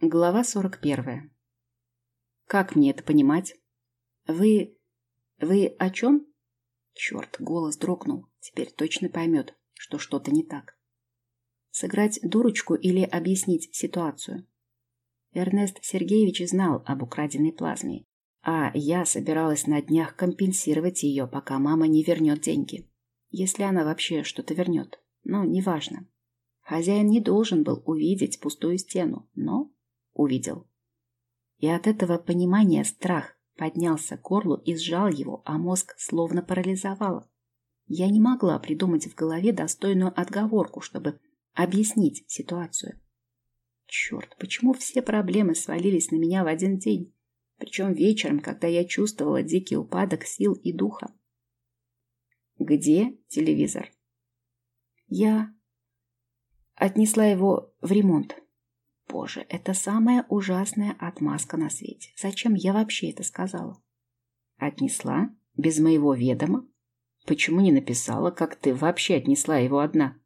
Глава 41. Как мне это понимать? Вы... вы о чем? Черт, голос дрогнул. Теперь точно поймет, что что-то не так. Сыграть дурочку или объяснить ситуацию? Эрнест Сергеевич знал об украденной плазме, а я собиралась на днях компенсировать ее, пока мама не вернет деньги. Если она вообще что-то вернет. Но неважно. Хозяин не должен был увидеть пустую стену, но увидел. И от этого понимания страх поднялся к горлу и сжал его, а мозг словно парализовало. Я не могла придумать в голове достойную отговорку, чтобы объяснить ситуацию. Черт, почему все проблемы свалились на меня в один день? Причем вечером, когда я чувствовала дикий упадок сил и духа. Где телевизор? Я отнесла его в ремонт. Боже, это самая ужасная отмазка на свете. Зачем я вообще это сказала? Отнесла? Без моего ведома? Почему не написала, как ты вообще отнесла его одна?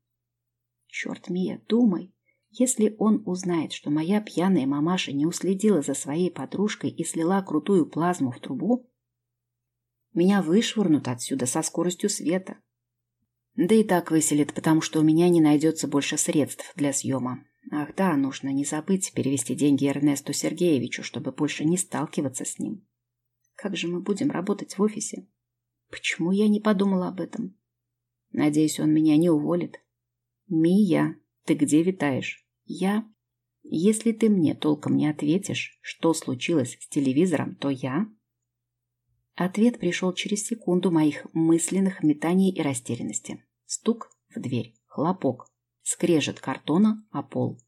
Черт, Мия, думай. Если он узнает, что моя пьяная мамаша не уследила за своей подружкой и слила крутую плазму в трубу, меня вышвырнут отсюда со скоростью света. Да и так выселит, потому что у меня не найдется больше средств для съема. Ах да, нужно не забыть перевести деньги Эрнесту Сергеевичу, чтобы больше не сталкиваться с ним. Как же мы будем работать в офисе? Почему я не подумала об этом? Надеюсь, он меня не уволит. Мия, ты где витаешь? Я... Если ты мне толком не ответишь, что случилось с телевизором, то я... Ответ пришел через секунду моих мысленных метаний и растерянности. Стук в дверь, хлопок, скрежет картона о пол.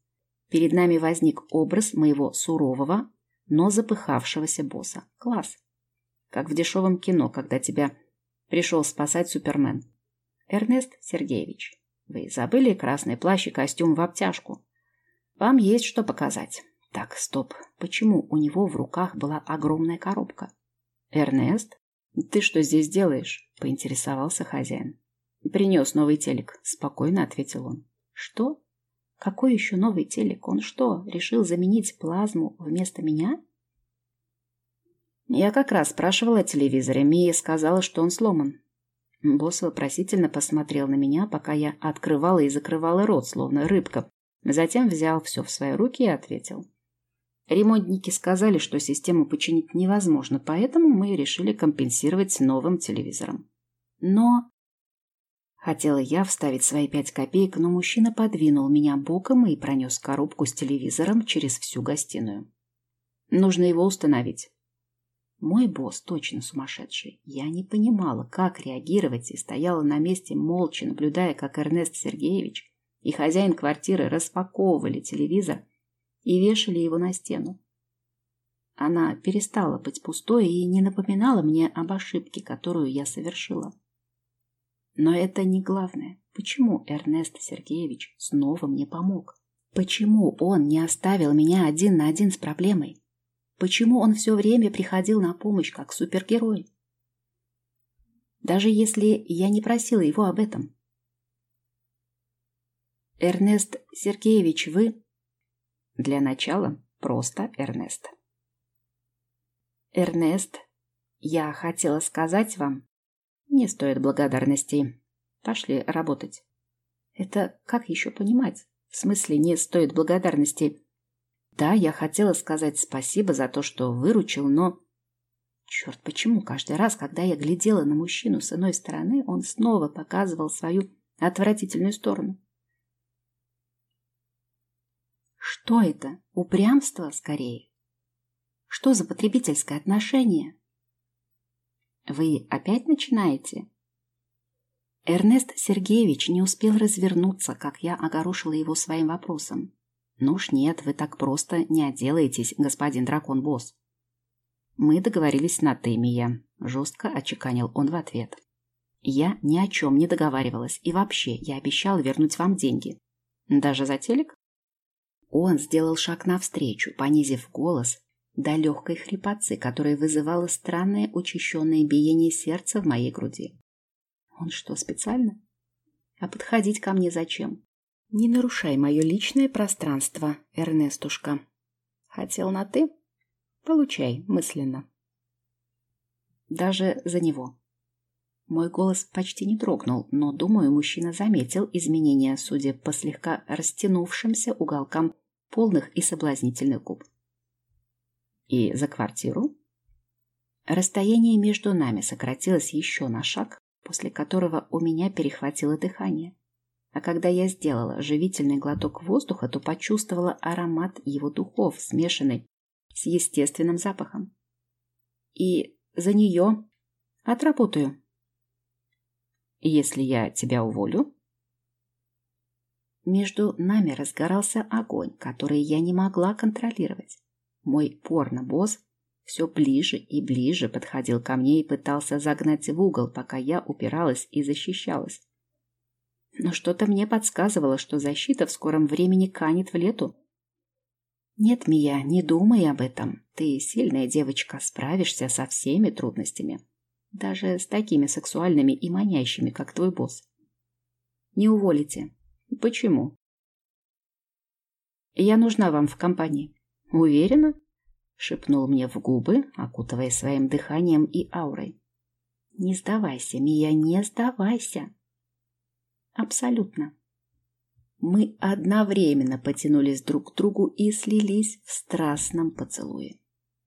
Перед нами возник образ моего сурового, но запыхавшегося босса. Класс. Как в дешевом кино, когда тебя пришел спасать Супермен. Эрнест Сергеевич, вы забыли красный плащ и костюм в обтяжку? Вам есть что показать. Так, стоп. Почему у него в руках была огромная коробка? Эрнест, ты что здесь делаешь? Поинтересовался хозяин. Принес новый телек, спокойно ответил он. Что? Какой еще новый телек? Он что, решил заменить плазму вместо меня? Я как раз спрашивала о телевизоре. Мия сказала, что он сломан. Босс вопросительно посмотрел на меня, пока я открывала и закрывала рот, словно рыбка. Затем взял все в свои руки и ответил. Ремонтники сказали, что систему починить невозможно, поэтому мы решили компенсировать новым телевизором. Но Хотела я вставить свои пять копеек, но мужчина подвинул меня боком и пронес коробку с телевизором через всю гостиную. Нужно его установить. Мой босс точно сумасшедший. Я не понимала, как реагировать, и стояла на месте, молча наблюдая, как Эрнест Сергеевич и хозяин квартиры распаковывали телевизор и вешали его на стену. Она перестала быть пустой и не напоминала мне об ошибке, которую я совершила. Но это не главное. Почему Эрнест Сергеевич снова мне помог? Почему он не оставил меня один на один с проблемой? Почему он все время приходил на помощь как супергерой? Даже если я не просила его об этом. Эрнест Сергеевич, вы... Для начала просто Эрнест. Эрнест, я хотела сказать вам, не стоит благодарности. Пошли работать. Это как еще понимать? В смысле, не стоит благодарности. Да, я хотела сказать спасибо за то, что выручил, но... Черт, почему каждый раз, когда я глядела на мужчину с иной стороны, он снова показывал свою отвратительную сторону? Что это? Упрямство, скорее. Что за потребительское отношение? Вы опять начинаете? Эрнест Сергеевич не успел развернуться, как я огорошила его своим вопросом. Ну уж нет, вы так просто не отделаетесь, господин дракон-босс. Мы договорились на «ты». Жестко очеканил он в ответ. Я ни о чем не договаривалась, и вообще я обещала вернуть вам деньги. Даже за телек? Он сделал шаг навстречу, понизив голос до легкой хрипотцы, которая вызывала странное учащенное биение сердца в моей груди. Он что, специально? А подходить ко мне зачем? Не нарушай мое личное пространство, Эрнестушка. Хотел на «ты»? Получай мысленно. Даже за него. Мой голос почти не дрогнул, но, думаю, мужчина заметил изменения, судя по слегка растянувшимся уголкам полных и соблазнительных губ. И за квартиру? Расстояние между нами сократилось еще на шаг, после которого у меня перехватило дыхание. А когда я сделала живительный глоток воздуха, то почувствовала аромат его духов, смешанный с естественным запахом. И за нее отработаю. Если я тебя уволю? Между нами разгорался огонь, который я не могла контролировать. Мой порно-босс все ближе и ближе подходил ко мне и пытался загнать в угол, пока я упиралась и защищалась. Но что-то мне подсказывало, что защита в скором времени канет в лету. Нет, Мия, не думай об этом. Ты сильная девочка, справишься со всеми трудностями. Даже с такими сексуальными и манящими, как твой босс. Не уволите. Почему? Я нужна вам в компании. Уверена? Шепнул мне в губы, окутывая своим дыханием и аурой. Не сдавайся, Мия, не сдавайся. Абсолютно. Мы одновременно потянулись друг к другу и слились в страстном поцелуе.